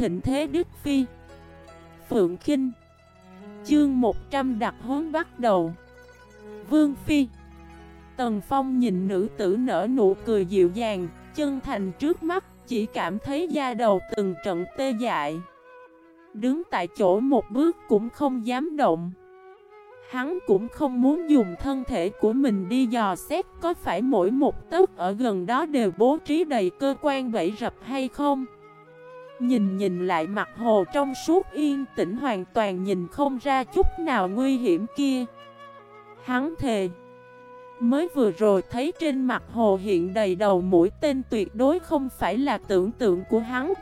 thịnh thế Đức Phi. Phượng Kinh. Chương 100 đặt hướng bắt đầu. Vương Phi. Tần Phong nhìn nữ tử nở nụ cười dịu dàng, Chân thành trước mắt, Chỉ cảm thấy da đầu từng trận tê dại. Đứng tại chỗ một bước cũng không dám động. Hắn cũng không muốn dùng thân thể của mình đi dò xét có phải mỗi một tấc ở gần đó đều bố trí đầy cơ quan bẫy rập hay không. Nhìn nhìn lại mặt hồ trong suốt yên tĩnh hoàn toàn nhìn không ra chút nào nguy hiểm kia. Hắn thề. Mới vừa rồi thấy trên mặt hồ hiện đầy đầu mũi tên tuyệt đối không phải là tưởng tượng của hắn.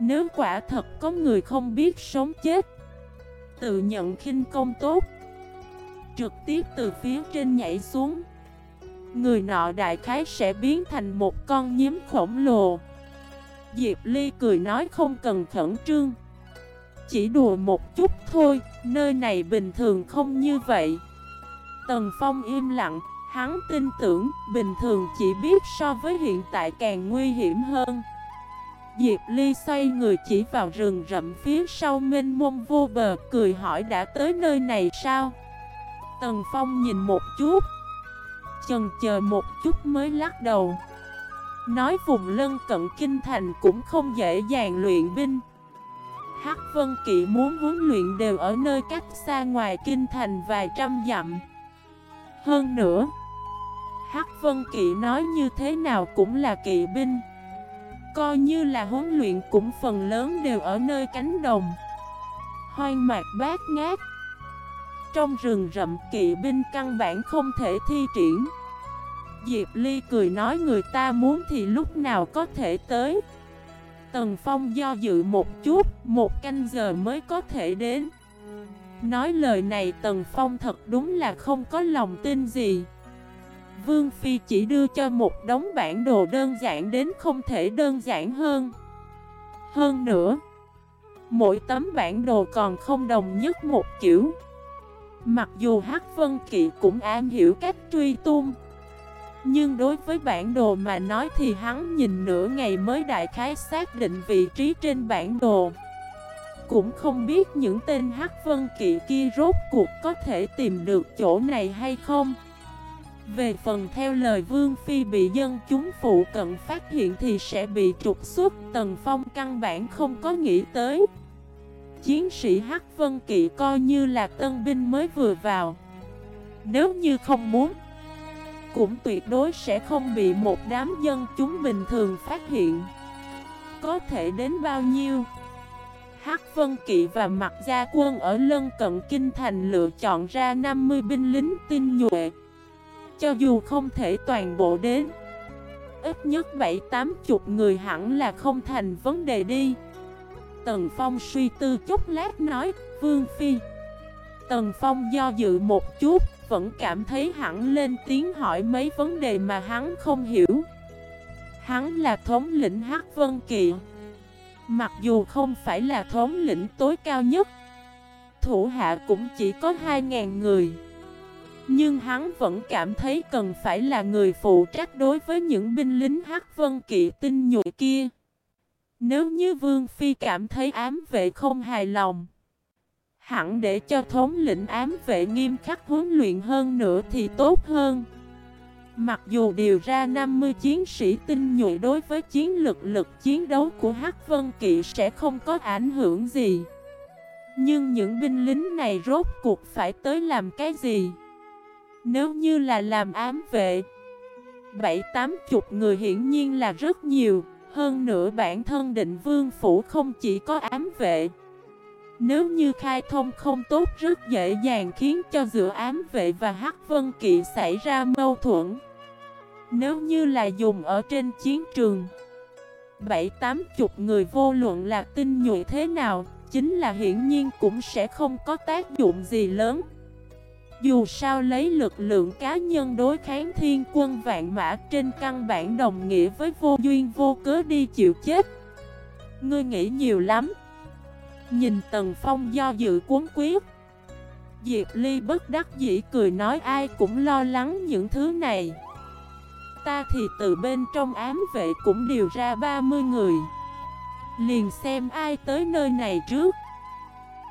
Nếu quả thật có người không biết sống chết, Tự nhận khinh công tốt Trực tiếp từ phía trên nhảy xuống Người nọ đại khái sẽ biến thành một con nhím khổng lồ Diệp Ly cười nói không cần khẩn trương. Chỉ đùa một chút thôi, Nơi này bình thường không như vậy. Tần Phong im lặng, Hắn tin tưởng bình thường chỉ biết so với hiện tại càng nguy hiểm hơn. Diệp Ly xoay người chỉ vào rừng rậm phía sau mênh mông vô bờ, Cười hỏi đã tới nơi này sao? Tần Phong nhìn một chút, Chần chờ một chút mới lắc đầu. Nói vùng lân cận kinh thành cũng không dễ dàng luyện binh. Hắc Vân Kỵ muốn huấn luyện đều ở nơi cách xa ngoài kinh thành vài trăm dặm. Hơn nữa, Hắc Vân Kỵ nói như thế nào cũng là kỵ binh. Coi như là huấn luyện cũng phần lớn đều ở nơi cánh đồng. Hoang mạc bát ngát. Trong rừng rậm, kỵ binh căn bản không thể thi triển. Diệp Ly cười nói người ta muốn thì lúc nào có thể tới. Tần Phong do dự một chút, một canh giờ mới có thể đến. Nói lời này Tần Phong thật đúng là không có lòng tin gì. Vương Phi chỉ đưa cho một đống bản đồ đơn giản đến không thể đơn giản hơn. Hơn nữa Mỗi tấm bản đồ còn không đồng nhất một kiểu. Mặc dù Hắc Vân Kỵ cũng am hiểu cách truy tung nhưng đối với bản đồ mà nói thì hắn nhìn nửa ngày mới đại khái xác định vị trí trên bản đồ. Cũng không biết những tên Hắc Vân Kỵ kia rốt cuộc có thể tìm được chỗ này hay không. Về phần theo lời Vương Phi bị dân chúng phụ cận phát hiện thì sẽ bị trục xuất, Tần Phong căn bản không có nghĩ tới. Chiến sĩ Hắc Vân Kỵ coi như là tân binh mới vừa vào. Nếu như không muốn cũng tuyệt đối sẽ không bị một đám dân chúng bình thường phát hiện. Có thể đến bao nhiêu? Hắc Vân Kỵ và Mặt Gia Quân ở lân cận Kinh Thành lựa chọn ra 50 binh lính tinh nhuệ, cho dù không thể toàn bộ đến. Ít nhất 7-8 chục người hẳn là không thành vấn đề đi. Tần Phong suy tư chút lát nói, Vương Phi. Tần Phong do dự một chút vẫn cảm thấy hẳn lên tiếng hỏi mấy vấn đề mà hắn không hiểu. Hắn là thống lĩnh Hắc Vân Kỵ Mặc dù không phải là thống lĩnh tối cao nhất Thủ hạ cũng chỉ có 2.000 người. Nhưng hắn vẫn cảm thấy cần phải là người phụ trách đối với những binh lính hắc vân kỵ tinh nhuệ kia. Nếu như Vương Phi cảm thấy ám vệ không hài lòng, hẳn để cho thống lĩnh ám vệ nghiêm khắc huấn luyện hơn nữa thì tốt hơn. Mặc dù điều ra 50 chiến sĩ tinh nhuệ đối với chiến lực lực chiến đấu của Hắc Vân Kỵ sẽ không có ảnh hưởng gì. Nhưng những binh lính này rốt cuộc phải tới làm cái gì? Nếu như là làm ám vệ, Bảy tám chục người hiển nhiên là rất nhiều Hơn nữa bản thân định vương phủ không chỉ có ám vệ nếu như khai thông không tốt rất dễ dàng khiến cho giữa ám vệ và hắc vân kỵ xảy ra mâu thuẫn. Nếu như là dùng ở trên chiến trường, Bảy, tám chục người vô luận là tinh nhuệ thế nào, Chính là hiển nhiên cũng sẽ không có tác dụng gì lớn. Dù sao lấy lực lượng cá nhân đối kháng thiên quân vạn mã trên căn bản đồng nghĩa với vô duyên vô cớ đi chịu chết. Ngươi nghĩ nhiều lắm. Nhìn Tần Phong do dự cuốn quyết Diệp Ly bất đắc dĩ cười nói ai cũng lo lắng những thứ này. Ta thì từ bên trong ám vệ cũng điều ra 30 người. Liền xem ai tới nơi này trước.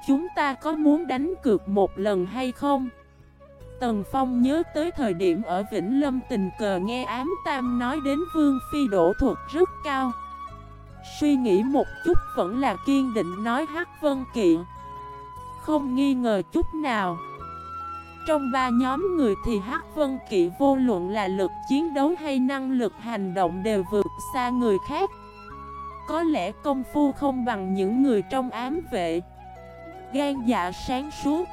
Chúng ta có muốn đánh cược một lần hay không? Tần Phong nhớ tới thời điểm ở Vĩnh Lâm tình cờ nghe ám tam nói đến Vương Phi đổ thuật rất cao. Suy nghĩ một chút vẫn là kiên định nói Hắc Vân Kỵ. Không nghi ngờ chút nào. Trong ba nhóm người thì Hắc Vân Kỵ vô luận là lực chiến đấu hay năng lực hành động đều vượt xa người khác. Có lẽ công phu không bằng những người trong ám vệ. Gan dạ sáng suốt.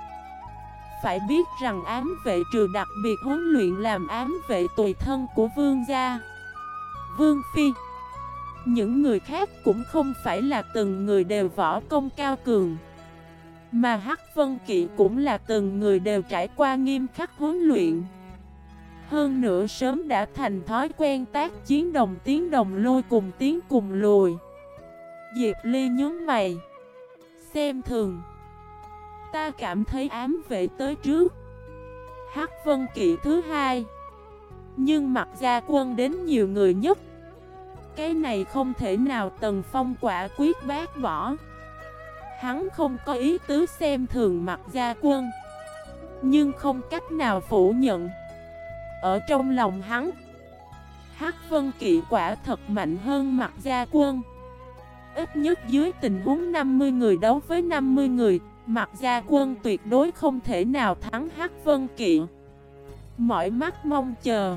Phải biết rằng ám vệ trừ đặc biệt huấn luyện làm ám vệ tùy thân của vương gia. Vương Phi những người khác cũng không phải là từng người đều võ công cao cường. Mà Hắc Vân Kỵ cũng là từng người đều trải qua nghiêm khắc huấn luyện. Hơn nữa sớm đã thành thói quen tác chiến đồng tiếng đồng lôi cùng tiếng cùng lùi. Diệp Ly nhướng mày. Xem thường. Ta cảm thấy ám vệ tới trước. Hắc Vân Kỵ thứ hai. Nhưng mặt gia quân đến nhiều người nhất. Cái này không thể nào Tần Phong quả quyết bác bỏ. Hắn không có ý tứ xem thường mặt gia quân, Nhưng không cách nào phủ nhận. Ở trong lòng hắn, Hắc Vân Kỵ quả thật mạnh hơn mặt gia quân. Ít nhất dưới tình huống 50 người đấu với 50 người, Mặt gia quân tuyệt đối không thể nào thắng Hắc Vân Kỵ. Mọi mắt mong chờ.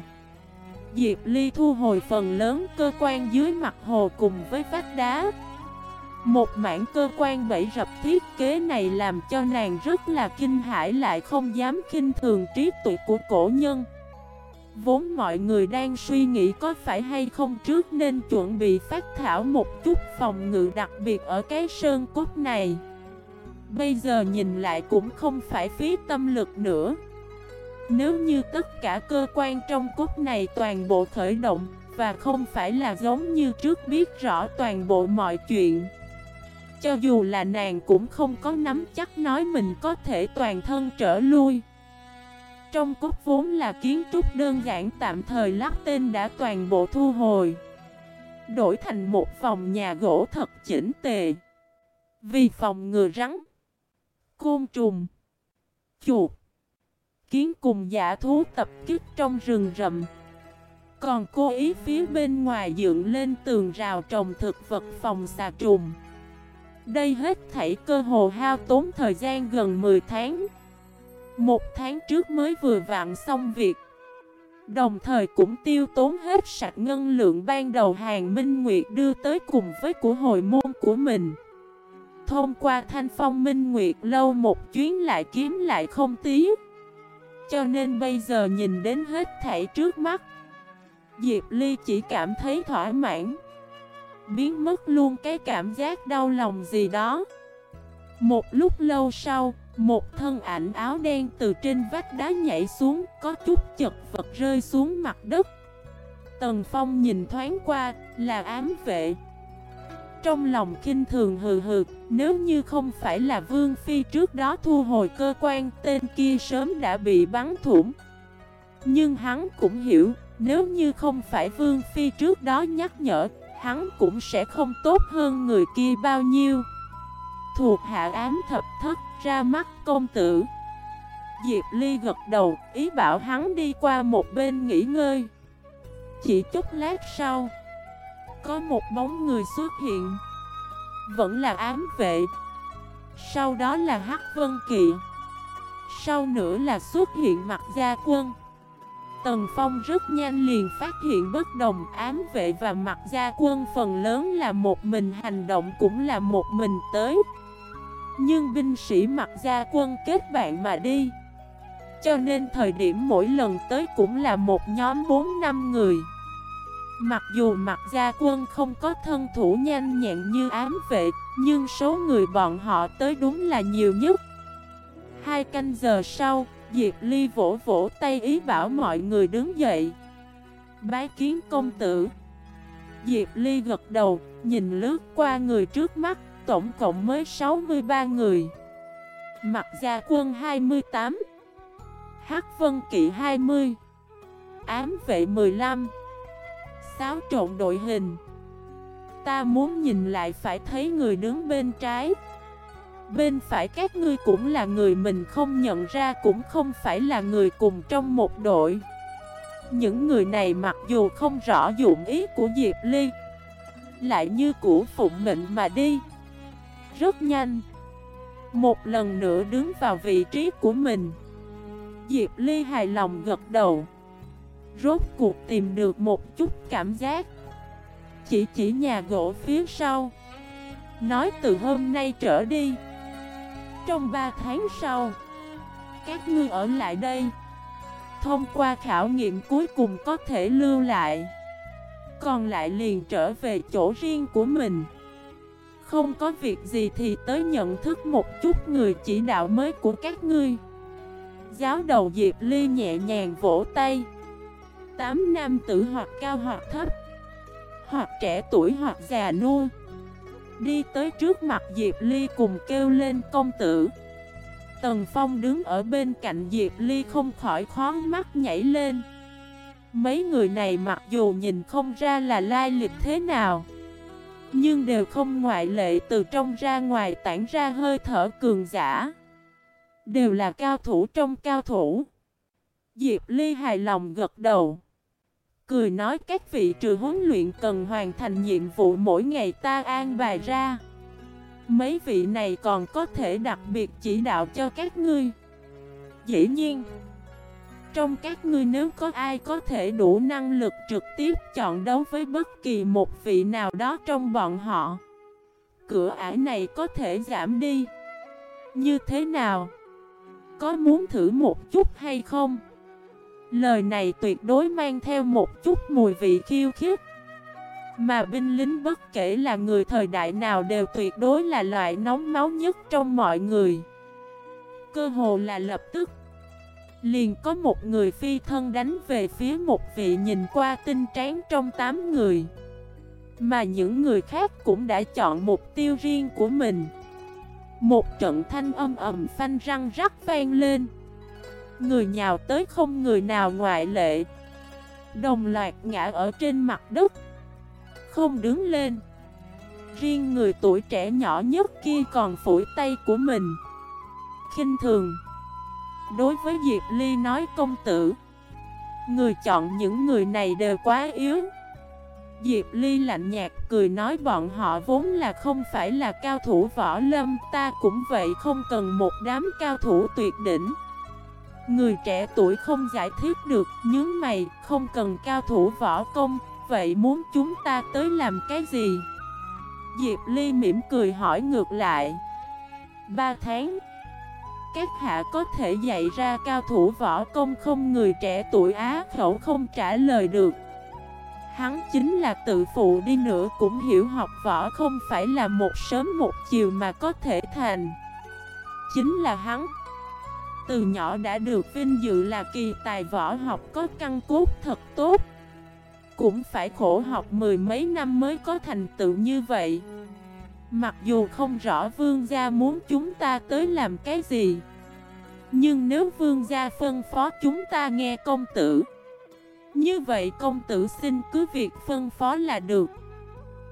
Diệp Ly thu hồi phần lớn cơ quan dưới mặt hồ cùng với vách đá. Một mảng cơ quan bẫy rập thiết kế này làm cho nàng rất là kinh hãi, lại không dám kinh thường trí tuệ của cổ nhân. Vốn mọi người đang suy nghĩ có phải hay không trước nên chuẩn bị phát thảo một chút phòng ngự đặc biệt ở cái sơn cốt này. Bây giờ nhìn lại cũng không phải phí tâm lực nữa. Nếu như tất cả cơ quan trong cốt này toàn bộ khởi động Và không phải là giống như trước biết rõ toàn bộ mọi chuyện Cho dù là nàng cũng không có nắm chắc nói mình có thể toàn thân trở lui. Trong cốt vốn là kiến trúc đơn giản tạm thời lắc tên đã toàn bộ thu hồi Đổi thành một phòng nhà gỗ thật chỉnh tề. Vì phòng ngừa rắn côn trùng, chuột, kiến cùng giả thú tập kích trong rừng rậm. Còn cố ý phía bên ngoài dựng lên tường rào trồng thực vật phòng xà trùng. Đây hết thảy cơ hồ hao tốn thời gian gần 10 tháng. Một tháng trước mới vừa vặn xong việc. Đồng thời cũng tiêu tốn hết sạch ngân lượng ban đầu hàng Minh Nguyệt đưa tới cùng với của hồi môn của mình. Thông qua thanh phong minh nguyệt lâu một chuyến lại kiếm lại không tí cho nên bây giờ nhìn đến hết thảy trước mắt, Diệp Ly chỉ cảm thấy thỏa mãn. Biến mất luôn cái cảm giác đau lòng gì đó. Một lúc lâu sau, Một thân ảnh áo đen từ trên vách đá nhảy xuống, Có chút chật vật rơi xuống mặt đất. Tần Phong nhìn thoáng qua, là ám vệ trong lòng kinh thường hừ hừ, nếu như không phải là Vương Phi trước đó thu hồi cơ quan tên kia sớm đã bị bắn thủng. Nhưng hắn cũng hiểu, nếu như không phải Vương Phi trước đó nhắc nhở, hắn cũng sẽ không tốt hơn người kia bao nhiêu. Thuộc hạ ám thập thất ra mắt công tử. Diệp Ly gật đầu, ý bảo hắn đi qua một bên nghỉ ngơi. Chỉ chút lát sau có một bóng người xuất hiện. Vẫn là ám vệ. Sau đó là Hắc Vân Kỵ. Sau nữa là xuất hiện mặt gia quân. Tần Phong rất nhanh liền phát hiện bất đồng ám vệ và mặt gia quân. Phần lớn là một mình, hành động cũng là một mình tới. Nhưng binh sĩ mặt gia quân kết bạn mà đi. Cho nên thời điểm mỗi lần tới cũng là một nhóm 4-5 người. Mặc dù mặt gia quân không có thân thủ nhanh nhẹn như ám vệ, Nhưng số người bọn họ tới đúng là nhiều nhất. Hai canh giờ sau, Diệp Ly vỗ vỗ tay ý bảo mọi người đứng dậy. Bái kiến công tử. Diệp Ly gật đầu, Nhìn lướt qua người trước mắt, Tổng cộng mới 63 người. Mặt gia quân 28 Hắc Vân Kỵ 20 Ám vệ 15 xáo trộn đội hình. Ta muốn nhìn lại phải thấy người đứng bên trái. Bên phải các ngươi cũng là người mình không nhận ra cũng không phải là người cùng trong một đội. Những người này mặc dù không rõ dụng ý của Diệp Ly, Lại như củ phụng mệnh mà đi. Rất nhanh, Một lần nữa đứng vào vị trí của mình. Diệp Ly hài lòng gật đầu. Rốt cuộc tìm được một chút cảm giác. Chỉ chỉ nhà gỗ phía sau. Nói từ hôm nay trở đi. Trong 3 tháng sau, Các ngươi ở lại đây. Thông qua khảo nghiệm cuối cùng có thể lưu lại. Còn lại liền trở về chỗ riêng của mình. Không có việc gì thì tới nhận thức một chút người chỉ đạo mới của các ngươi. Giáo đầu Diệp Ly nhẹ nhàng vỗ tay. Tám nam tử hoặc cao hoặc thấp, Hoặc trẻ tuổi hoặc già nua, Đi tới trước mặt Diệp Ly cùng kêu lên, công tử. Tần Phong đứng ở bên cạnh Diệp Ly không khỏi khó mắt nhảy lên. Mấy người này mặc dù nhìn không ra là lai lịch thế nào, Nhưng đều không ngoại lệ từ trong ra ngoài tản ra hơi thở cường giả, Đều là cao thủ trong cao thủ. Diệp Ly hài lòng gật đầu. Cười nói các vị trừ huấn luyện cần hoàn thành nhiệm vụ mỗi ngày ta an bài ra Mấy vị này còn có thể đặc biệt chỉ đạo cho các ngươi Dĩ nhiên, Trong các ngươi nếu có ai có thể đủ năng lực trực tiếp chọn đấu với bất kỳ một vị nào đó trong bọn họ, Cửa ải này có thể giảm đi Như thế nào? Có muốn thử một chút hay không? Lời này tuyệt đối mang theo một chút mùi vị khiêu khích. Mà binh lính bất kể là người thời đại nào đều tuyệt đối là loại nóng máu nhất trong mọi người. Cơ hồ là lập tức, Liền có một người phi thân đánh về phía một vị nhìn qua tinh tráng trong tám người. Mà những người khác cũng đã chọn mục tiêu riêng của mình. Một trận thanh âm ầm phanh răng rắc vang lên. Người nhào tới không người nào ngoại lệ. Đồng loạt ngã ở trên mặt đất. Không đứng lên. Riêng người tuổi trẻ nhỏ nhất kia còn phủi tay của mình. Khinh thường. Đối với Diệp Ly nói công tử, Người chọn những người này đều quá yếu. Diệp Ly lạnh nhạt cười nói bọn họ vốn là không phải là cao thủ võ lâm, Ta cũng vậy không cần một đám cao thủ tuyệt đỉnh. Người trẻ tuổi không giải thích được, nhướng mày, không cần cao thủ võ công, vậy muốn chúng ta tới làm cái gì? Diệp Ly mỉm cười hỏi ngược lại. Ba tháng Các hạ có thể dạy ra cao thủ võ công không người trẻ tuổi Á khẩu không trả lời được. Hắn chính là tự phụ đi nữa cũng hiểu học võ không phải là một sớm một chiều mà có thể thành. Chính là hắn từ nhỏ đã được vinh dự là kỳ tài võ học có căn cốt thật tốt. Cũng phải khổ học mười mấy năm mới có thành tựu như vậy. Mặc dù không rõ vương gia muốn chúng ta tới làm cái gì, Nhưng nếu vương gia phân phó chúng ta nghe công tử, Như vậy công tử xin cứ việc phân phó là được.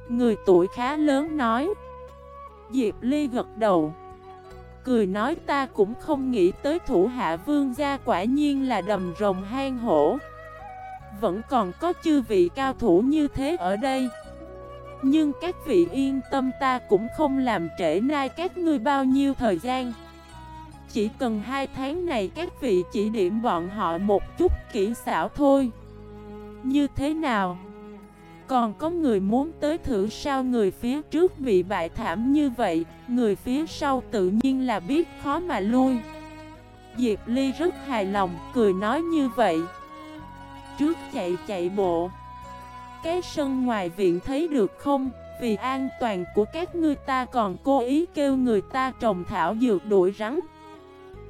Người tuổi khá lớn nói. Diệp Ly gật đầu. Cười nói ta cũng không nghĩ tới thủ hạ vương gia quả nhiên là đầm rồng hang hổ. Vẫn còn có chư vị cao thủ như thế ở đây. Nhưng các vị yên tâm ta cũng không làm trễ nai các ngươi bao nhiêu thời gian. Chỉ cần hai tháng này các vị chỉ điểm bọn họ một chút kỹ xảo thôi. Như thế nào? Còn có người muốn tới thử sao người phía trước bị bại thảm như vậy, Người phía sau tự nhiên là biết khó mà lui. Diệp Ly rất hài lòng, cười nói như vậy. Trước chạy chạy bộ. Cái sân ngoài viện thấy được không? Vì an toàn của các ngươi ta còn cố ý kêu người ta trồng thảo dược đuổi rắn.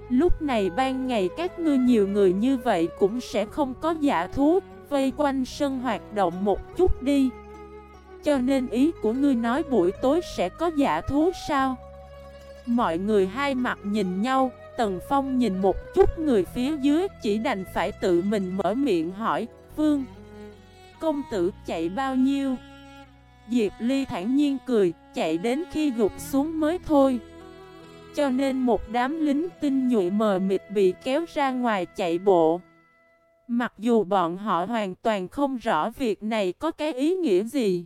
Lúc này ban ngày các ngươi nhiều người như vậy cũng sẽ không có giả thuốc vây quanh sân hoạt động một chút đi Cho nên ý của ngươi nói buổi tối sẽ có giả thú sao Mọi người hai mặt nhìn nhau Tần Phong nhìn một chút người phía dưới Chỉ đành phải tự mình mở miệng hỏi Vương Công tử chạy bao nhiêu Diệp Ly thản nhiên cười, chạy đến khi gục xuống mới thôi. Cho nên một đám lính tinh nhuệ mờ mịt bị kéo ra ngoài chạy bộ. Mặc dù bọn họ hoàn toàn không rõ việc này có cái ý nghĩa gì.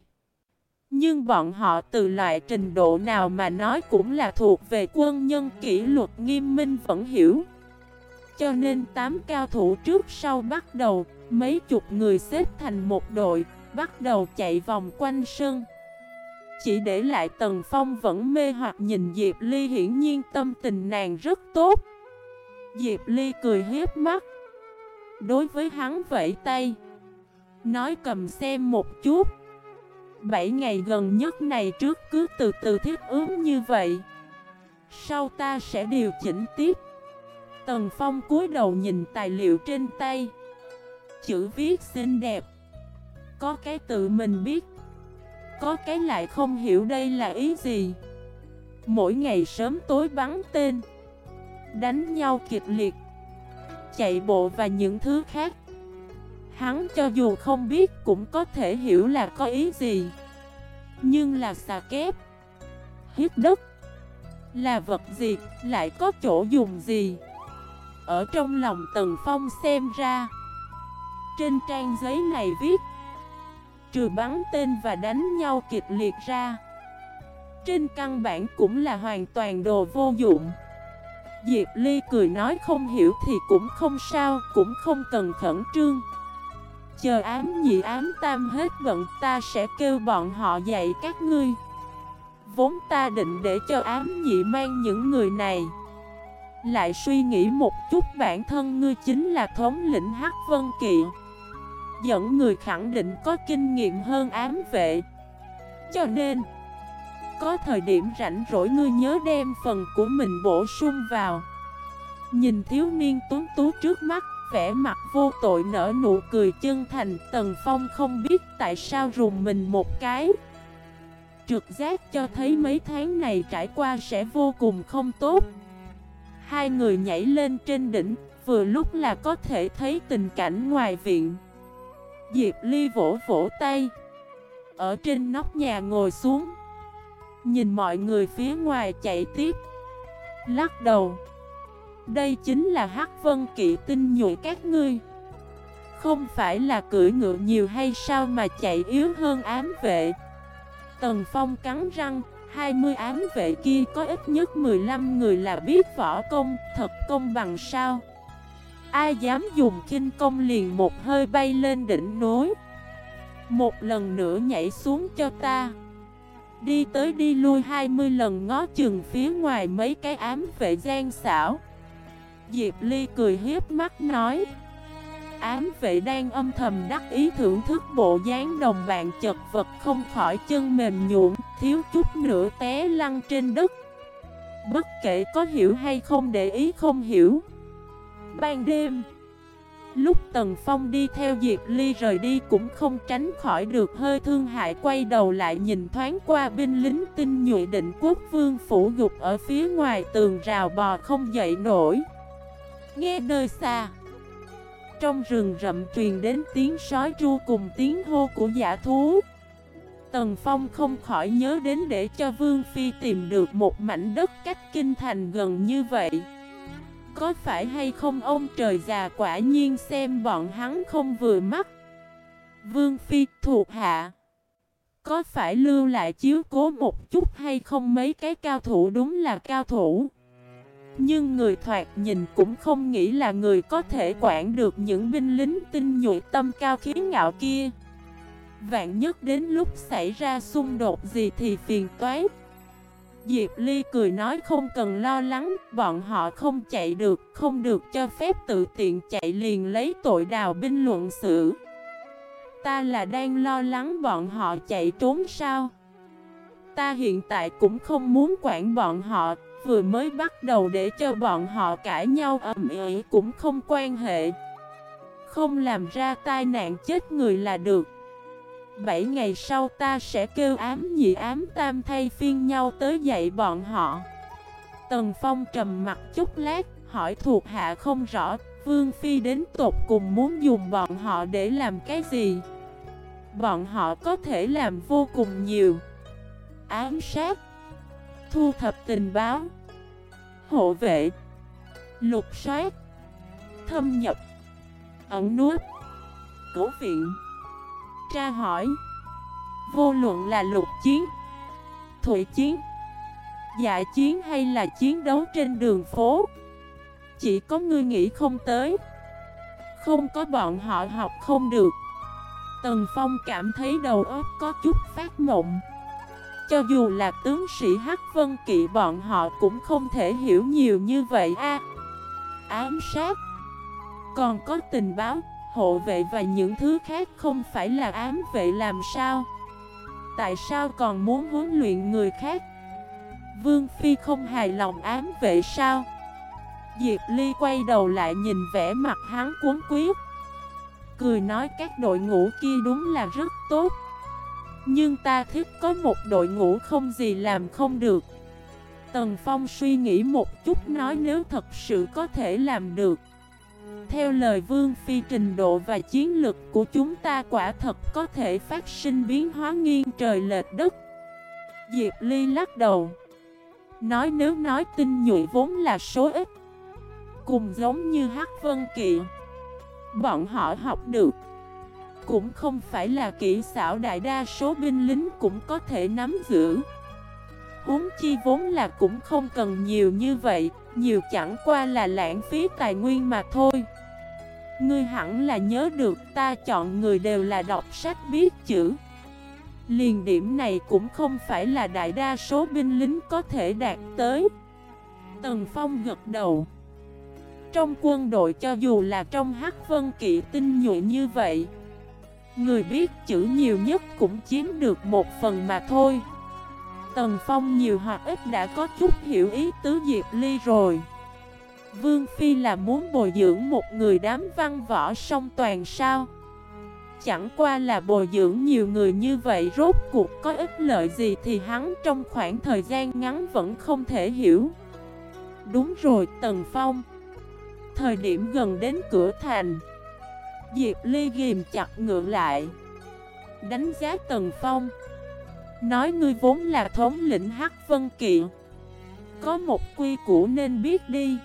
Nhưng bọn họ từ loại trình độ nào mà nói cũng là thuộc về quân nhân kỷ luật nghiêm minh vẫn hiểu. Cho nên tám cao thủ trước sau bắt đầu, mấy chục người xếp thành một đội, bắt đầu chạy vòng quanh sân. Chỉ để lại Tần Phong vẫn mê hoặc nhìn Diệp Ly hiển nhiên tâm tình nàng rất tốt. Diệp Ly cười hiếp mắt. Đối với hắn vẫy tay. Nói cầm xem một chút. Bảy ngày gần nhất này trước cứ từ từ thiết ứng như vậy. Sau ta sẽ điều chỉnh tiếp. Tần Phong cúi đầu nhìn tài liệu trên tay. Chữ viết xinh đẹp. Có cái tự mình biết Có cái lại không hiểu đây là ý gì Mỗi ngày sớm tối bắn tên Đánh nhau kịch liệt Chạy bộ và những thứ khác. Hắn cho dù không biết cũng có thể hiểu là có ý gì. Nhưng là xà kép Hít đất Là vật gì, lại có chỗ dùng gì? Ở trong lòng Tần Phong xem ra Trên trang giấy này viết Trừ bắn tên và đánh nhau kịch liệt ra Trên căn bản cũng là hoàn toàn đồ vô dụng. Diệp Ly cười nói không hiểu thì cũng không sao, Cũng không cần khẩn trương. Chờ ám nhị ám tam hết bận ta sẽ kêu bọn họ dạy các ngươi. Vốn ta định để cho ám nhị mang những người này. Lại suy nghĩ một chút, bản thân ngươi chính là thống lĩnh Hắc Vân Kỵ. Dẫn người khẳng định có kinh nghiệm hơn ám vệ. Cho nên có thời điểm rảnh rỗi ngươi nhớ đem phần của mình bổ sung vào. Nhìn thiếu niên tuấn tú trước mắt, vẻ mặt vô tội nở nụ cười chân thành, Tần Phong không biết tại sao rùng mình một cái. Trực giác cho thấy mấy tháng này trải qua sẽ vô cùng không tốt. Hai người nhảy lên trên đỉnh, Vừa lúc là có thể thấy tình cảnh ngoài viện. Diệp Ly vỗ vỗ tay, Ở trên nóc nhà ngồi xuống. Nhìn mọi người phía ngoài chạy tiếp. Lắc đầu. Đây chính là Hắc Vân Kỵ tinh nhuệ các ngươi. Không phải là cưỡi ngựa nhiều hay sao mà chạy yếu hơn ám vệ? Tần Phong cắn răng 20 ám vệ kia có ít nhất 15 người là biết võ công, Thật công bằng sao? Ai dám dùng kinh công liền một hơi bay lên đỉnh núi. Một lần nữa nhảy xuống cho ta. Đi tới đi lui 20 lần ngó chừng phía ngoài mấy cái ám vệ gian xảo. Diệp Ly cười hiếp mắt nói, Ám vệ đang âm thầm đắc ý thưởng thức bộ dáng đồng bạn chật vật không khỏi chân mềm nhuộm, Thiếu chút nữa té lăn trên đất. Bất kể có hiểu hay không để ý không hiểu. Ban đêm Lúc Tần Phong đi theo Diệp Ly rời đi cũng không tránh khỏi được hơi thương hại, quay đầu lại nhìn thoáng qua binh lính tinh nhuệ định quốc vương phủ gục ở phía ngoài tường rào bò không dậy nổi. Nghe nơi xa, Trong rừng rậm truyền đến tiếng sói tru cùng tiếng hô của giả thú Tần Phong không khỏi nhớ đến để cho Vương Phi tìm được một mảnh đất cách kinh thành gần như vậy có phải hay không? Ông trời già quả nhiên xem bọn hắn không vừa mắt. Vương Phi thuộc hạ, Có phải lưu lại chiếu cố một chút hay không? Mấy cái cao thủ đúng là cao thủ. Nhưng người thoạt nhìn cũng không nghĩ là người có thể quản được những binh lính tinh nhuệ tâm cao khí ngạo kia. Vạn nhất đến lúc xảy ra xung đột gì thì phiền toái Diệp Ly cười nói không cần lo lắng, bọn họ không chạy được, không được cho phép tự tiện chạy liền lấy tội đào binh luận xử. Ta là đang lo lắng bọn họ chạy trốn sao? Ta hiện tại cũng không muốn quản bọn họ, vừa mới bắt đầu để cho bọn họ cãi nhau ầm ĩ cũng không quan hệ. Không làm ra tai nạn chết người là được. 7 ngày sau ta sẽ kêu ám nhị ám tam thay phiên nhau tới dạy bọn họ. Tần Phong trầm mặt chút lát, hỏi thuộc hạ không rõ Vương Phi đến tột cùng muốn dùng bọn họ để làm cái gì? Bọn họ có thể làm vô cùng nhiều. Ám sát. Thu thập tình báo. Hộ vệ. Lục soát. Thâm nhập. Ẩn nuốt Cổ viện. Tra hỏi. Vô luận là lục chiến Thủy chiến Dạ chiến hay là chiến đấu trên đường phố Chỉ có ngươi nghĩ không tới. Không có bọn họ học không được. Tần Phong cảm thấy đầu óc có chút phát mộng Cho dù là tướng sĩ Hắc Vân Kỵ bọn họ cũng không thể hiểu nhiều như vậy a. Ám sát. Còn có tình báo, hộ vệ và những thứ khác không phải là ám vệ làm sao? Tại sao còn muốn huấn luyện người khác? Vương Phi không hài lòng ám vệ sao? Diệp Ly quay đầu lại nhìn vẻ mặt hắn cuốn quyết Cười nói các đội ngũ kia đúng là rất tốt. Nhưng ta thích có một đội ngũ không gì làm không được. Tần Phong suy nghĩ một chút nói nếu thật sự có thể làm được theo lời Vương Phi, trình độ và chiến lực của chúng ta quả thật có thể phát sinh biến hóa nghiêng trời lệch đất. Diệp Ly lắc đầu. Nói nếu nói tinh nhuệ vốn là số ít, Cùng giống như Hắc Vân Kỵ. Bọn họ học được, Cũng không phải là kỹ xảo đại đa số binh lính cũng có thể nắm giữ. Huống chi vốn là cũng không cần nhiều như vậy. Nhiều chẳng qua là lãng phí tài nguyên mà thôi. Ngươi hẳn là nhớ được, ta chọn người đều là đọc sách biết chữ. Liền điểm này cũng không phải là đại đa số binh lính có thể đạt tới. Tần Phong gật đầu. Trong quân đội cho dù là trong hắc vân kỵ tinh nhuệ như vậy, Người biết chữ nhiều nhất cũng chiếm được một phần mà thôi. Tần Phong nhiều hoặc ít đã có chút hiểu ý tứ Diệp Ly rồi. Vương Phi là muốn bồi dưỡng một người đám văn võ song toàn sao? Chẳng qua là bồi dưỡng nhiều người như vậy rốt cuộc có ích lợi gì thì hắn trong khoảng thời gian ngắn vẫn không thể hiểu. Đúng rồi, Tần Phong. Thời điểm gần đến cửa thành, Diệp Ly ghim chặt ngựa lại, Đánh giá Tần Phong. Nói ngươi vốn là thống lĩnh Hắc Vân Kỵ Có một quy củ nên biết đi.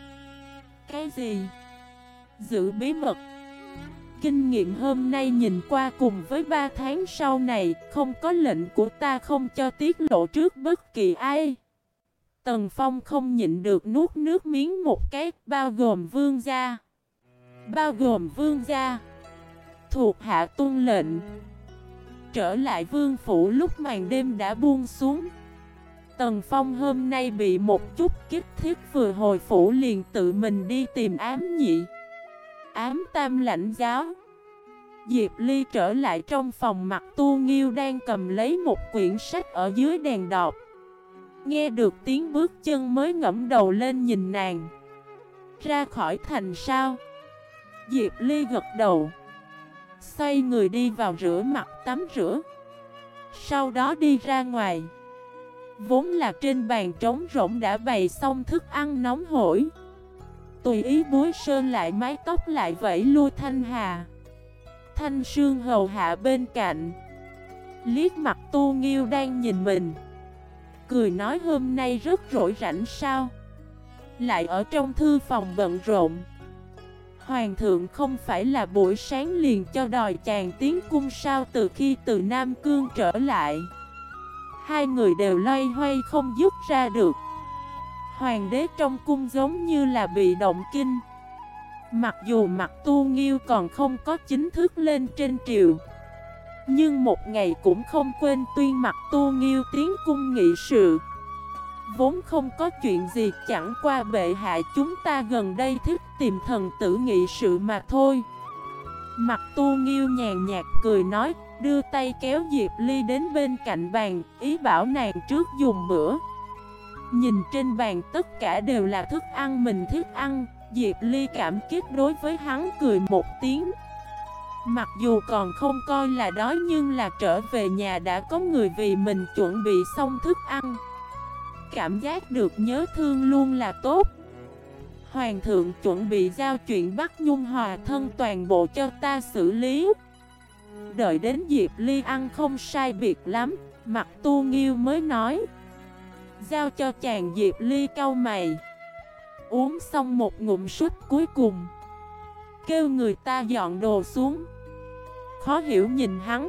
Cái gì? Giữ bí mật. Kinh nghiệm hôm nay nhìn qua cùng với ba tháng sau này, Không có lệnh của ta không cho tiết lộ trước bất kỳ ai. Tần Phong không nhịn được nuốt nước miếng một cái, Bao gồm vương gia. Bao gồm vương gia. Thuộc hạ tuân lệnh. Trở lại vương phủ lúc màn đêm đã buông xuống. Tần Phong hôm nay bị một chút kích thiết vừa hồi phủ liền tự mình đi tìm ám nhị. Ám tam lãnh giáo. Diệp Ly trở lại trong phòng mặt tu nghiêu đang cầm lấy một quyển sách ở dưới đèn đọc Nghe được tiếng bước chân mới ngẫm đầu lên nhìn nàng. Ra khỏi thành sao? Diệp Ly gật đầu. Xoay người đi vào rửa mặt, tắm rửa. Sau đó đi ra ngoài. Vốn là trên bàn trống rỗng đã bày xong thức ăn nóng hổi. Tùy ý búi sơn lại mái tóc lại vẫy lui thanh hà. Thanh sương hầu hạ bên cạnh. Liếc mặt tu nghiêu đang nhìn mình. Cười nói hôm nay rất rỗi rảnh sao? Lại ở trong thư phòng bận rộn. Hoàng thượng không phải là buổi sáng liền cho đòi chàng tiến cung sao từ khi từ Nam Cương trở lại. Hai người đều loay hoay không dứt ra được. Hoàng đế trong cung giống như là bị động kinh. Mặc dù mặt tu nghiêu còn không có chính thức lên trên triều, Nhưng một ngày cũng không quên tuyên mặt tu nghiêu tiến cung nghị sự. Vốn không có chuyện gì, chẳng qua bệ hạ chúng ta gần đây thích tìm thần tử nghị sự mà thôi. Mặt tu nghiêu nhàn nhạt cười nói, Đưa tay kéo Diệp Ly đến bên cạnh bàn, Ý bảo nàng trước dùng bữa. Nhìn trên bàn tất cả đều là thức ăn mình thích ăn, Diệp Ly cảm kích đối với hắn cười một tiếng. Mặc dù còn không coi là đói nhưng là trở về nhà đã có người vì mình chuẩn bị xong thức ăn. Cảm giác được nhớ thương luôn là tốt. Hoàng thượng chuẩn bị giao chuyện bắt Nhung Hòa thân toàn bộ cho ta xử lý. Đợi đến Diệp Ly ăn không sai biệt lắm, Mặt tu nghiêu mới nói. Giao cho chàng Diệp Ly cau mày. Uống xong một ngụm súp cuối cùng. Kêu người ta dọn đồ xuống. Khó hiểu nhìn hắn.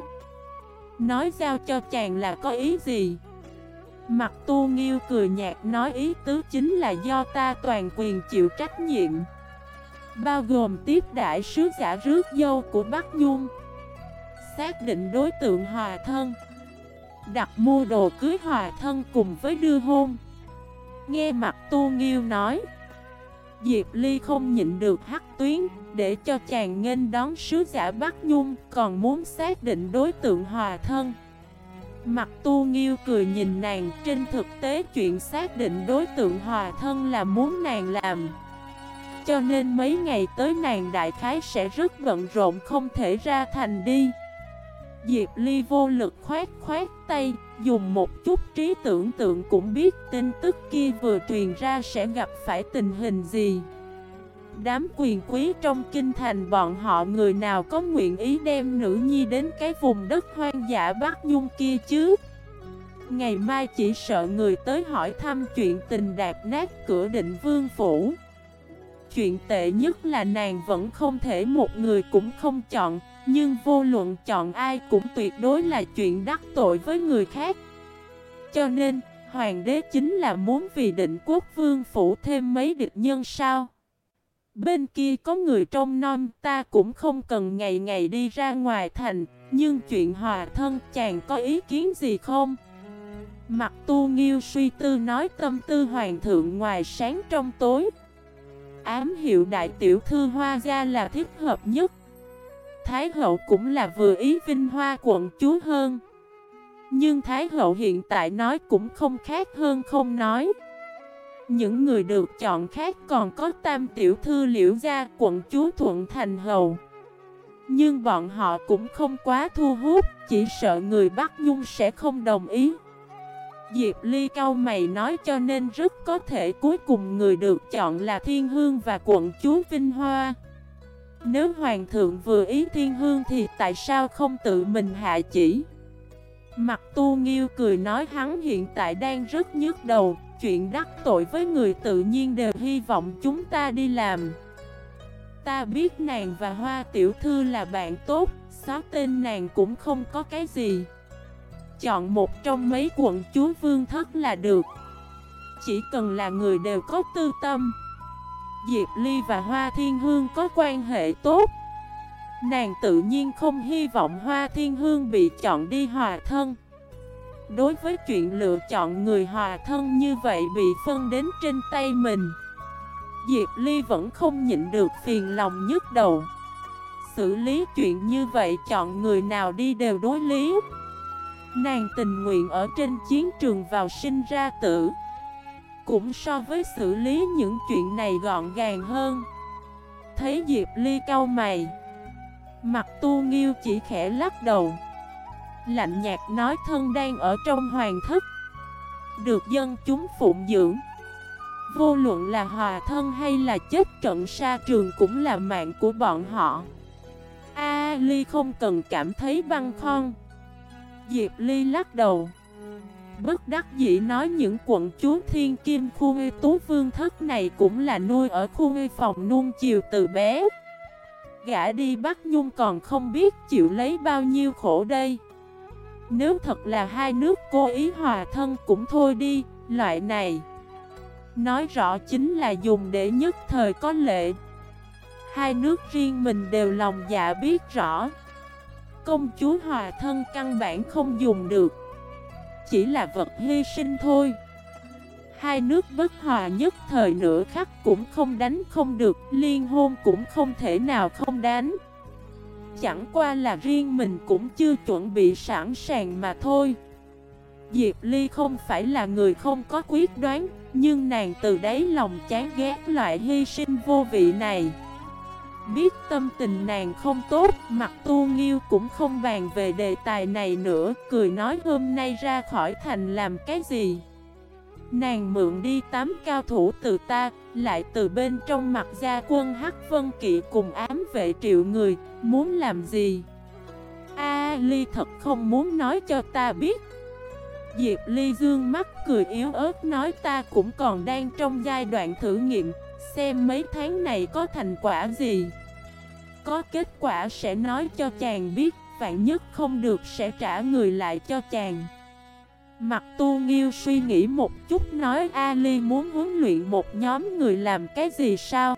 Nói giao cho chàng là có ý gì? Mặt tu nghiêu cười nhạt nói ý tứ chính là do ta toàn quyền chịu trách nhiệm. Bao gồm tiếp đại sứ giả rước dâu của Bắc Nhung. Xác định đối tượng hòa thân. Đặt mua đồ cưới hòa thân cùng với đưa hôn. Nghe mặt tu nghiêu nói, Diệp Ly không nhịn được hắc tuyến Để cho chàng nghênh đón sứ giả Bắc Nhung, Còn muốn xác định đối tượng hòa thân. Mặt tu nghiêu cười nhìn nàng, Trên thực tế chuyện xác định đối tượng hòa thân là muốn nàng làm. Cho nên mấy ngày tới nàng đại khái sẽ rất bận rộn không thể ra thành đi. Diệp Ly vô lực khoát khoát tay, Dùng một chút trí tưởng tượng cũng biết tin tức kia vừa truyền ra sẽ gặp phải tình hình gì. Đám quyền quý trong kinh thành bọn họ người nào có nguyện ý đem nữ nhi đến cái vùng đất hoang dã Bắc Nhung kia chứ? Ngày mai chỉ sợ người tới hỏi thăm chuyện tình đạt nát cửa định vương phủ. Chuyện tệ nhất là nàng vẫn không thể một người cũng không chọn Nhưng vô luận chọn ai cũng tuyệt đối là chuyện đắc tội với người khác. Cho nên, hoàng đế chính là muốn vì định quốc vương phủ thêm mấy địch nhân sao? Bên kia có người trong non ta cũng không cần ngày ngày đi ra ngoài thành. Nhưng chuyện hòa thân, chàng có ý kiến gì không? Mặt tu nghiêu suy tư nói tâm tư hoàng thượng ngoài sáng trong tối. Ám hiệu đại tiểu thư hoa gia là thích hợp nhất. Thái hậu cũng là vừa ý vinh hoa quận chúa hơn. Nhưng Thái hậu hiện tại nói cũng không khác hơn không nói những người được chọn khác còn có tam tiểu thư liễu gia, quận chúa Thuận Thành Hầu. Nhưng bọn họ cũng không quá thu hút, Chỉ sợ người Bắc Nhung sẽ không đồng ý. Diệp Ly cao mày nói cho nên rất có thể cuối cùng người được chọn là Thiên Hương và quận chúa Vinh Hoa. Nếu Hoàng thượng vừa ý Thiên Hương thì tại sao không tự mình hạ chỉ? Mặt tu nghiêu cười nói hắn hiện tại đang rất nhức đầu. Chuyện đắc tội với người tự nhiên đều hy vọng chúng ta đi làm. Ta biết nàng và Hoa Tiểu Thư là bạn tốt Xóa tên nàng cũng không có cái gì. Chọn một trong mấy quận chúa vương thất là được. Chỉ cần là người đều có tư tâm. Diệp Ly và Hoa Thiên Hương có quan hệ tốt. Nàng tự nhiên không hy vọng Hoa Thiên Hương bị chọn đi hòa thân. Đối với chuyện lựa chọn người hòa thân như vậy bị phân đến trên tay mình, Diệp Ly vẫn không nhịn được phiền lòng nhức đầu. Xử lý chuyện như vậy chọn người nào đi đều đối lý. Nàng tình nguyện ở trên chiến trường vào sinh ra tử, Cũng so với xử lý những chuyện này gọn gàng hơn. Thấy Diệp Ly cau mày, Mặt tu nghiêu chỉ khẽ lắc đầu. Lạnh nhạt nói thân đang ở trong hoàng thất. Được dân chúng phụng dưỡng. Vô luận là hòa thân hay là chết trận xa trường cũng là mạng của bọn họ. A Ly không cần cảm thấy băng khon Diệp Ly lắc đầu. Bất đắc dĩ nói những quận chúa thiên kim khu ngư tú vương thất này cũng là nuôi ở khu ngư phòng nuông chiều từ bé. Gã đi bắt nhung còn không biết chịu lấy bao nhiêu khổ đây nếu thật là hai nước cố ý hòa thân cũng thôi đi, loại này. Nói rõ chính là dùng để nhất thời có lệ. Hai nước riêng mình đều lòng dạ biết rõ. Công chúa hòa thân căn bản không dùng được. Chỉ là vật hy sinh thôi. Hai nước bất hòa nhất thời nửa khắc cũng không đánh không được Liên hôn cũng không thể nào không đánh. Chẳng qua là riêng mình cũng chưa chuẩn bị sẵn sàng mà thôi. Diệp Ly không phải là người không có quyết đoán Nhưng nàng từ đấy lòng chán ghét loại hy sinh vô vị này. Biết tâm tình nàng không tốt Mặt tu nghiêu cũng không bàn về đề tài này nữa Cười nói hôm nay ra khỏi thành làm cái gì? Nàng mượn đi tám cao thủ từ ta, lại từ bên trong mặt gia quân Hắc Vân Kỵ cùng ám vệ triệu người, muốn làm gì? A ly thật không muốn nói cho ta biết. Diệp Ly dương mắt cười yếu ớt nói ta cũng còn đang trong giai đoạn thử nghiệm Xem mấy tháng này có thành quả gì. Có kết quả sẽ nói cho chàng biết Vạn nhất không được sẽ trả người lại cho chàng. Mặt tu nghiêu suy nghĩ một chút nói Ali muốn huấn luyện một nhóm người làm cái gì sao?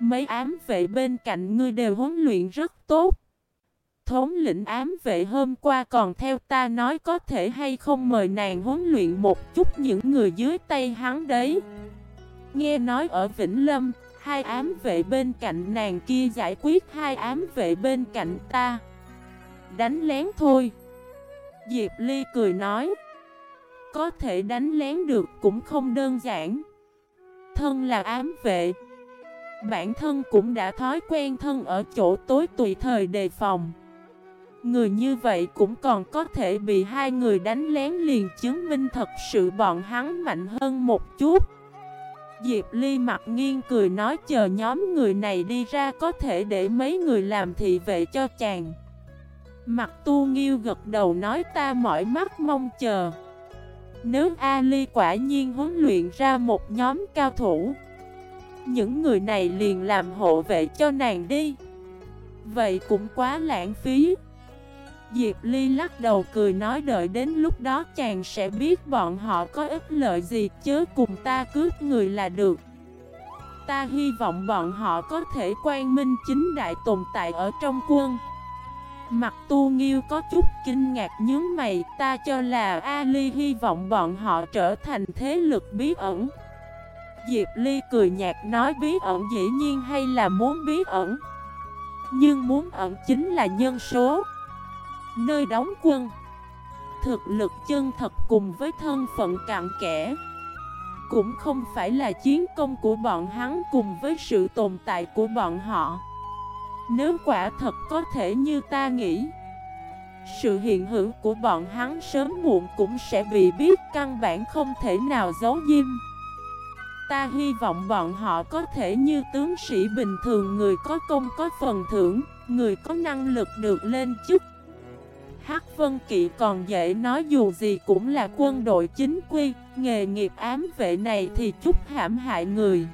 Mấy ám vệ bên cạnh ngươi đều huấn luyện rất tốt. Thống lĩnh ám vệ hôm qua còn theo ta nói có thể hay không mời nàng huấn luyện một chút những người dưới tay hắn đấy. Nghe nói ở Vĩnh Lâm, hai ám vệ bên cạnh nàng kia giải quyết hai ám vệ bên cạnh ta. Đánh lén thôi. Diệp Ly cười nói, Có thể đánh lén được cũng không đơn giản. Thân là ám vệ, Bản thân cũng đã thói quen thân ở chỗ tối tùy thời đề phòng. Người như vậy cũng còn có thể bị hai người đánh lén liền chứng minh thật sự bọn hắn mạnh hơn một chút. Diệp Ly mặt nghiêng cười nói, chờ nhóm người này đi ra có thể để mấy người làm thị vệ cho chàng. Mặt tu nghiêu gật đầu nói ta mỏi mắt mong chờ. Nếu Ali quả nhiên huấn luyện ra một nhóm cao thủ, Những người này liền làm hộ vệ cho nàng đi. Vậy cũng quá lãng phí. Diệp Ly lắc đầu cười nói đợi đến lúc đó chàng sẽ biết bọn họ có ích lợi gì chứ cùng ta cướp người là được. Ta hy vọng bọn họ có thể quan minh chính đại tồn tại ở trong quân. Mặt tu nghiêu có chút kinh ngạc nhớ mày, Ta cho là Ali hy vọng bọn họ trở thành thế lực bí ẩn. Diệp Ly cười nhạt nói bí ẩn dĩ nhiên hay là muốn bí ẩn. Nhưng muốn ẩn chính là nhân số. Nơi đóng quân. Thực lực chân thật cùng với thân phận cạn kẽ. Cũng không phải là chiến công của bọn hắn cùng với sự tồn tại của bọn họ. Nếu quả thật có thể như ta nghĩ Sự hiện hữu của bọn hắn sớm muộn cũng sẽ bị biết căn bản không thể nào giấu diêm Ta hy vọng bọn họ có thể như tướng sĩ bình thường người có công có phần thưởng Người có năng lực được lên chức Hắc Vân Kỵ còn dễ nói dù gì cũng là quân đội chính quy, nghề nghiệp ám vệ này thì chút hãm hại người.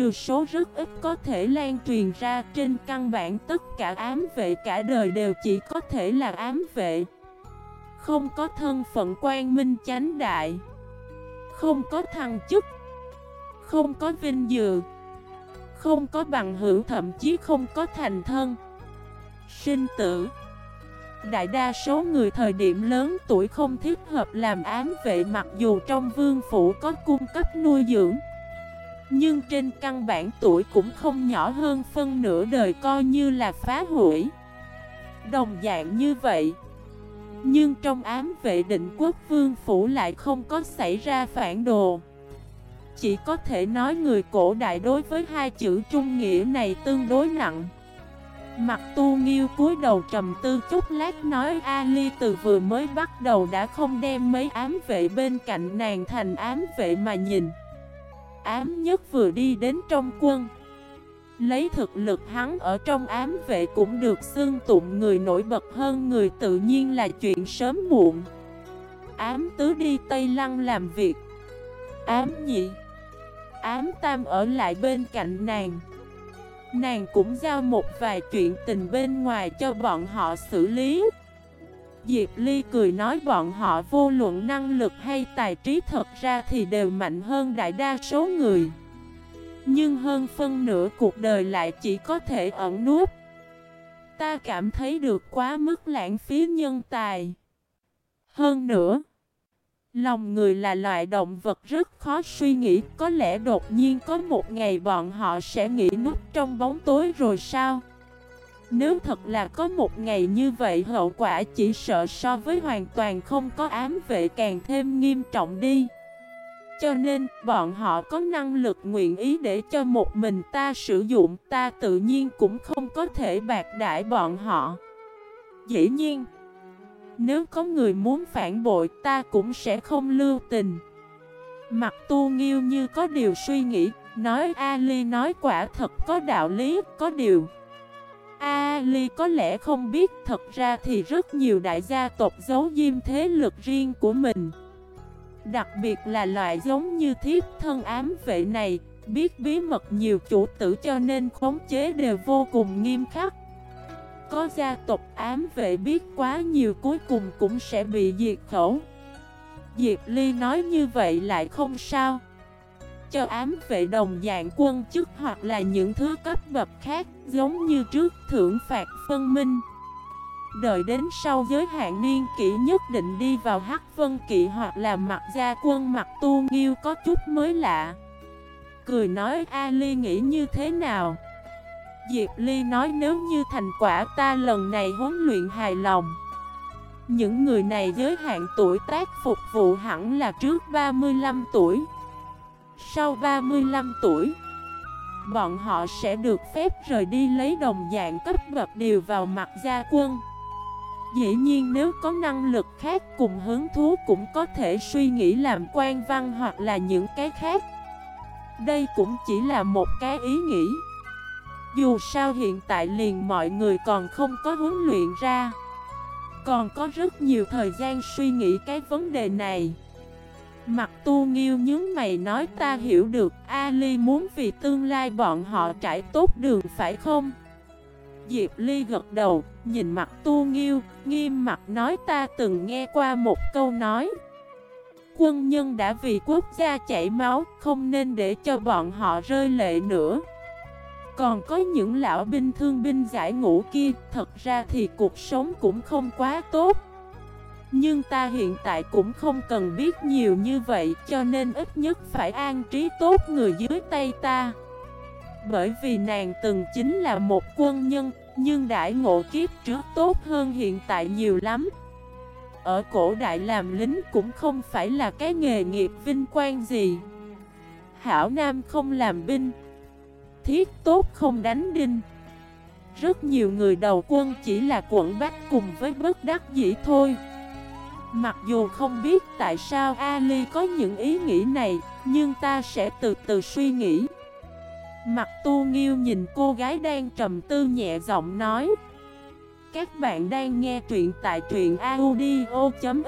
Trừ số rất ít có thể lan truyền ra trên căn bản tất cả ám vệ cả đời đều chỉ có thể là ám vệ. Không có thân phận quan minh chánh đại, không có thăng chức, không có vinh dự, không có bằng hữu thậm chí không có thành thân. Sinh tử. Đại đa số người thời điểm lớn tuổi không thích hợp làm ám vệ mặc dù trong vương phủ có cung cấp nuôi dưỡng. Nhưng trên căn bản tuổi cũng không nhỏ hơn phân nửa đời coi như là phá hủy. Đồng dạng như vậy, Nhưng trong ám vệ định quốc vương phủ lại không có xảy ra phản đồ. Chỉ có thể nói người cổ đại đối với hai chữ trung nghĩa này tương đối nặng. Mặt tu nghiêu cúi đầu trầm tư chút lát nói Ali từ vừa mới bắt đầu đã không đem mấy ám vệ bên cạnh nàng thành ám vệ mà nhìn. Ám nhất vừa đi đến trong quân. Lấy thực lực hắn ở trong ám vệ cũng được xưng tụng người nổi bật hơn người tự nhiên là chuyện sớm muộn. Ám tứ đi Tây Lăng làm việc. Ám nhị. Ám tam ở lại bên cạnh nàng. Nàng cũng giao một vài chuyện tình bên ngoài cho bọn họ xử lý. Diệp Ly cười nói bọn họ vô luận năng lực hay tài trí thật ra thì đều mạnh hơn đại đa số người. Nhưng hơn phân nửa cuộc đời lại chỉ có thể ẩn núp. Ta cảm thấy được quá mức lãng phí nhân tài. Hơn nữa, Lòng người là loại động vật rất khó suy nghĩ. Có lẽ đột nhiên có một ngày bọn họ sẽ nghĩ núp trong bóng tối rồi sao? Nếu thật là có một ngày như vậy, hậu quả chỉ sợ so với hoàn toàn không có ám vệ càng thêm nghiêm trọng đi. Cho nên, bọn họ có năng lực nguyện ý để cho một mình ta sử dụng, Ta tự nhiên cũng không có thể bạc đại bọn họ. Dĩ nhiên, nếu có người muốn phản bội, ta cũng sẽ không lưu tình. Mặt tu nghiêu như có điều suy nghĩ, Nói Ali nói quả thật có đạo lý, Có điều A Ali có lẽ không biết, Thật ra thì rất nhiều đại gia tộc giấu diêm thế lực riêng của mình. Đặc biệt là loại giống như thiếp thân ám vệ này, Biết bí mật nhiều chủ tử cho nên khống chế đều vô cùng nghiêm khắc. Có gia tộc ám vệ biết quá nhiều cuối cùng cũng sẽ bị diệt khẩu. Diệp Ly nói như vậy lại không sao. Cho ám vệ đồng dạng quân chức hoặc là những thứ cấp bậc khác, Giống như trước thưởng phạt phân minh. Đợi đến sau giới hạn niên kỷ nhất định đi vào Hắc Vân Kỵ hoặc là mặt gia quân mặt tu nghiêu có chút mới lạ. Cười nói Ali nghĩ như thế nào? Diệp Ly nói, nếu như thành quả ta lần này huấn luyện hài lòng, Những người này giới hạn tuổi tác phục vụ hẳn là trước 35 tuổi. Sau 35 tuổi, Bọn họ sẽ được phép rời đi lấy đồng dạng cấp bậc điều vào mặt gia quân. Dĩ nhiên nếu có năng lực khác cùng hứng thú cũng có thể suy nghĩ làm quan văn hoặc là những cái khác. Đây cũng chỉ là một cái ý nghĩ. Dù sao hiện tại liền mọi người còn không có huấn luyện ra, Còn có rất nhiều thời gian suy nghĩ cái vấn đề này. Mặt tu nghiêu nhướng mày nói ta hiểu được Ali muốn vì tương lai bọn họ trải tốt đường phải không? Diệp Ly gật đầu, nhìn mặt tu nghiêu, nghiêm mặt nói ta từng nghe qua một câu nói. Quân nhân đã vì quốc gia chảy máu, không nên để cho bọn họ rơi lệ nữa. Còn có những lão binh thương binh giải ngũ kia, thật ra thì cuộc sống cũng không quá tốt. Nhưng ta hiện tại cũng không cần biết nhiều như vậy cho nên ít nhất phải an trí tốt người dưới tay ta bởi vì nàng từng chính là một quân nhân, nhưng đại ngộ kiếp trước tốt hơn hiện tại nhiều lắm. Ở cổ đại làm lính cũng không phải là cái nghề nghiệp vinh quang gì. Hảo Nam không làm binh, thiết tốt không đánh đinh. Rất nhiều người đầu quân chỉ là quận bách cùng với bất đắc dĩ thôi. Mặc dù không biết tại sao Ali có những ý nghĩ này, nhưng ta sẽ từ từ suy nghĩ. Mặt tu nghiêu nhìn cô gái đang trầm tư nhẹ giọng nói Các bạn đang nghe truyện tại truyện audio.fif